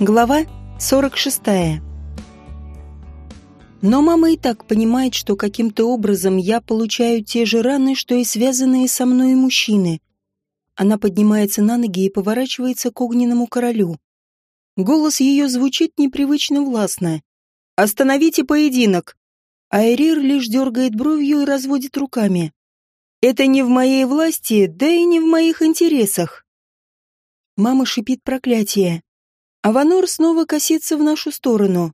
Глава 46. Но мама и так понимает, что каким-то образом я получаю те же раны, что и связанные со мной мужчины. Она поднимается на ноги и поворачивается к огненному королю. Голос ее звучит непривычно властно. «Остановите поединок!» Айрир лишь дергает бровью и разводит руками. «Это не в моей власти, да и не в моих интересах». Мама шипит проклятие. Аванор снова косится в нашу сторону.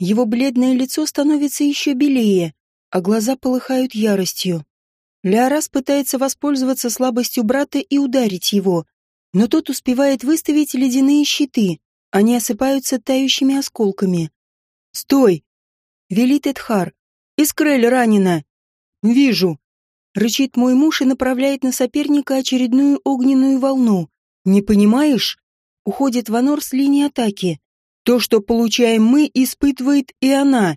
Его бледное лицо становится еще белее, а глаза полыхают яростью. Леорас пытается воспользоваться слабостью брата и ударить его, но тот успевает выставить ледяные щиты. Они осыпаются тающими осколками. «Стой!» — велит Эдхар. «Искрель ранена!» «Вижу!» — рычит мой муж и направляет на соперника очередную огненную волну. «Не понимаешь?» Уходит Ванор с линии атаки. То, что получаем мы, испытывает и она.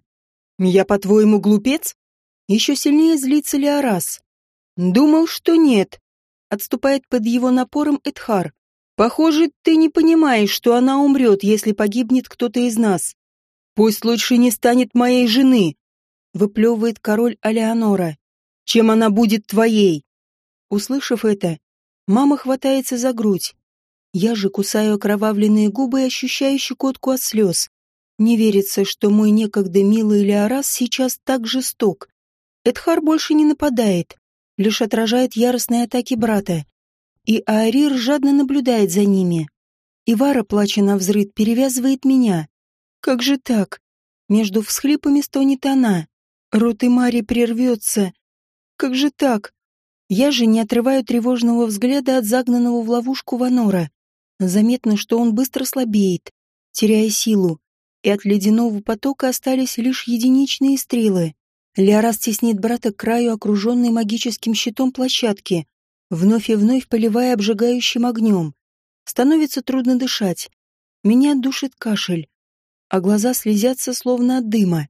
Я, по-твоему, глупец? Еще сильнее злится Леорас. Думал, что нет. Отступает под его напором Эдхар. Похоже, ты не понимаешь, что она умрет, если погибнет кто-то из нас. Пусть лучше не станет моей жены, выплевывает король Алеонора, чем она будет твоей. Услышав это, мама хватается за грудь. Я же кусаю окровавленные губы и ощущаю щекотку от слез. Не верится, что мой некогда милый Леорас сейчас так жесток. Эдхар больше не нападает, лишь отражает яростные атаки брата. И Аарир жадно наблюдает за ними. Ивара, плача на взрыд, перевязывает меня. Как же так? Между всхлипами стонет она. Рот и Мари прервется. Как же так? Я же не отрываю тревожного взгляда от загнанного в ловушку Ванора. Заметно, что он быстро слабеет, теряя силу, и от ледяного потока остались лишь единичные стрелы. Лиара стеснит брата к краю, окруженной магическим щитом площадки, вновь и вновь поливая обжигающим огнем. Становится трудно дышать. Меня душит кашель, а глаза слезятся словно от дыма.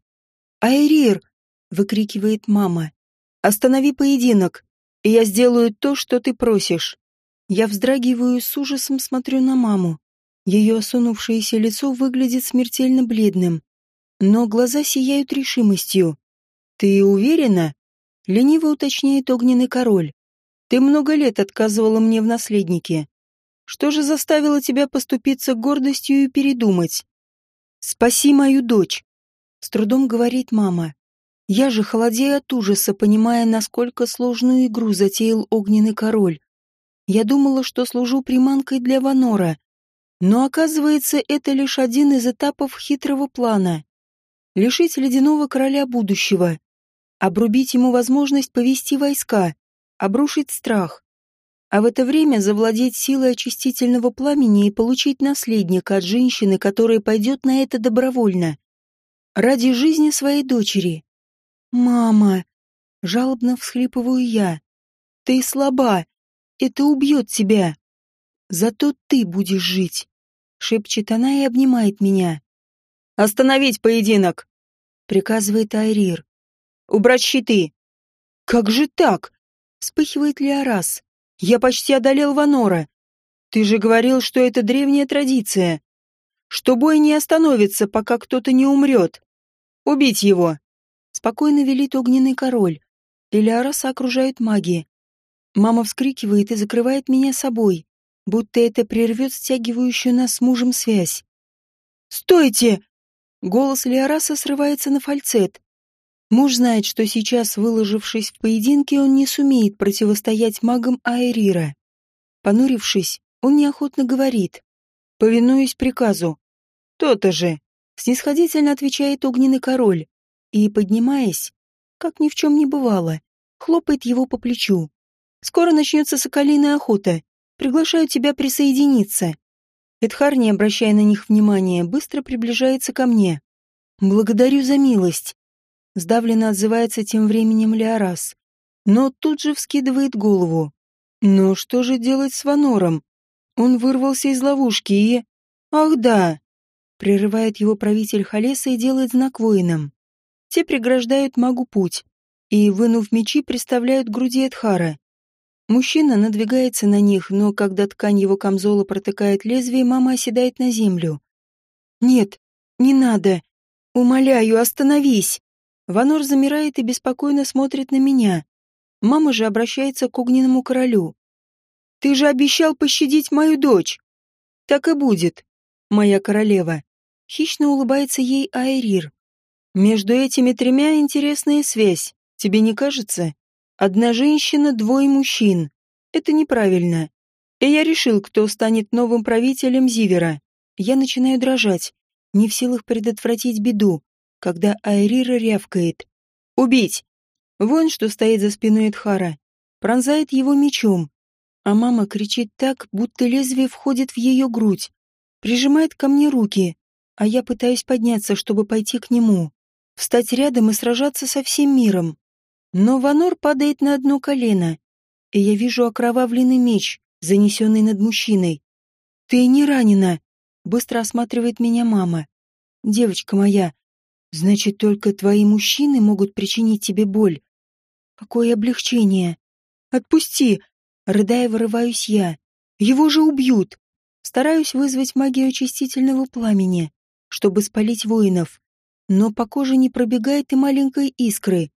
«Айрир!» — выкрикивает мама. «Останови поединок, и я сделаю то, что ты просишь». Я вздрагиваю с ужасом смотрю на маму. Ее осунувшееся лицо выглядит смертельно бледным, но глаза сияют решимостью. «Ты уверена?» — лениво уточняет огненный король. «Ты много лет отказывала мне в наследнике. Что же заставило тебя поступиться гордостью и передумать?» «Спаси мою дочь!» — с трудом говорит мама. Я же холодею от ужаса, понимая, насколько сложную игру затеял огненный король. Я думала, что служу приманкой для Ванора. Но оказывается, это лишь один из этапов хитрого плана. Лишить ледяного короля будущего. Обрубить ему возможность повести войска. Обрушить страх. А в это время завладеть силой очистительного пламени и получить наследника от женщины, которая пойдет на это добровольно. Ради жизни своей дочери. «Мама!» — жалобно всхлипываю я. «Ты слаба!» Это убьет тебя. Зато ты будешь жить, шепчет она и обнимает меня. Остановить поединок, приказывает Айрир. Убрать щиты. Как же так? Вспыхивает Леорас. Я почти одолел Ванора. Ты же говорил, что это древняя традиция. Что бой не остановится, пока кто-то не умрет. Убить его. Спокойно велит огненный король. И Леораса окружают маги. Мама вскрикивает и закрывает меня собой, будто это прервет стягивающую нас с мужем связь. «Стойте!» Голос Леораса срывается на фальцет. Муж знает, что сейчас, выложившись в поединке, он не сумеет противостоять магам Аэрира. Понурившись, он неохотно говорит. «Повинуюсь приказу». «То-то же!» Снисходительно отвечает огненный король и, поднимаясь, как ни в чем не бывало, хлопает его по плечу. Скоро начнется соколиная охота. Приглашаю тебя присоединиться. Эдхар, не обращая на них внимания, быстро приближается ко мне. Благодарю за милость. Сдавленно отзывается тем временем Леорас. Но тут же вскидывает голову. Но что же делать с Ванором? Он вырвался из ловушки и... Ах да! Прерывает его правитель Халеса и делает знак воинам. Те преграждают магу путь и, вынув мечи, представляют груди Эдхара. Мужчина надвигается на них, но когда ткань его камзола протыкает лезвие, мама оседает на землю. Нет, не надо. Умоляю, остановись. Ванор замирает и беспокойно смотрит на меня. Мама же обращается к огненному королю. Ты же обещал пощадить мою дочь. Так и будет, моя королева. Хищно улыбается ей Айрир. Между этими тремя интересная связь, тебе не кажется? Одна женщина, двое мужчин. Это неправильно. И я решил, кто станет новым правителем Зивера. Я начинаю дрожать, не в силах предотвратить беду, когда Айрира рявкает. «Убить!» Воин, что стоит за спиной Эдхара, пронзает его мечом, а мама кричит так, будто лезвие входит в ее грудь, прижимает ко мне руки, а я пытаюсь подняться, чтобы пойти к нему, встать рядом и сражаться со всем миром. Но Ванор падает на одно колено, и я вижу окровавленный меч, занесенный над мужчиной. «Ты не ранена!» — быстро осматривает меня мама. «Девочка моя, значит, только твои мужчины могут причинить тебе боль. Какое облегчение! Отпусти!» Рыдая, вырываюсь я. «Его же убьют!» Стараюсь вызвать магию очистительного пламени, чтобы спалить воинов. Но по коже не пробегает и маленькой искры.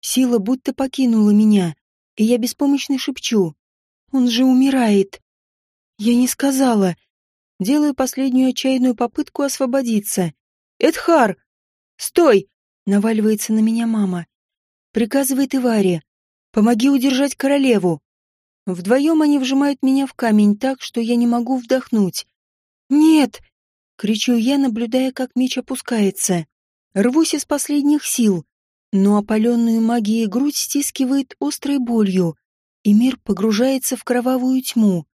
Сила будто покинула меня, и я беспомощно шепчу. «Он же умирает!» Я не сказала. Делаю последнюю отчаянную попытку освободиться. «Эдхар! Стой!» — наваливается на меня мама. Приказывает Иваре. «Помоги удержать королеву!» Вдвоем они вжимают меня в камень так, что я не могу вдохнуть. «Нет!» — кричу я, наблюдая, как меч опускается. Рвусь из последних сил, но опаленную магией грудь стискивает острой болью, и мир погружается в кровавую тьму.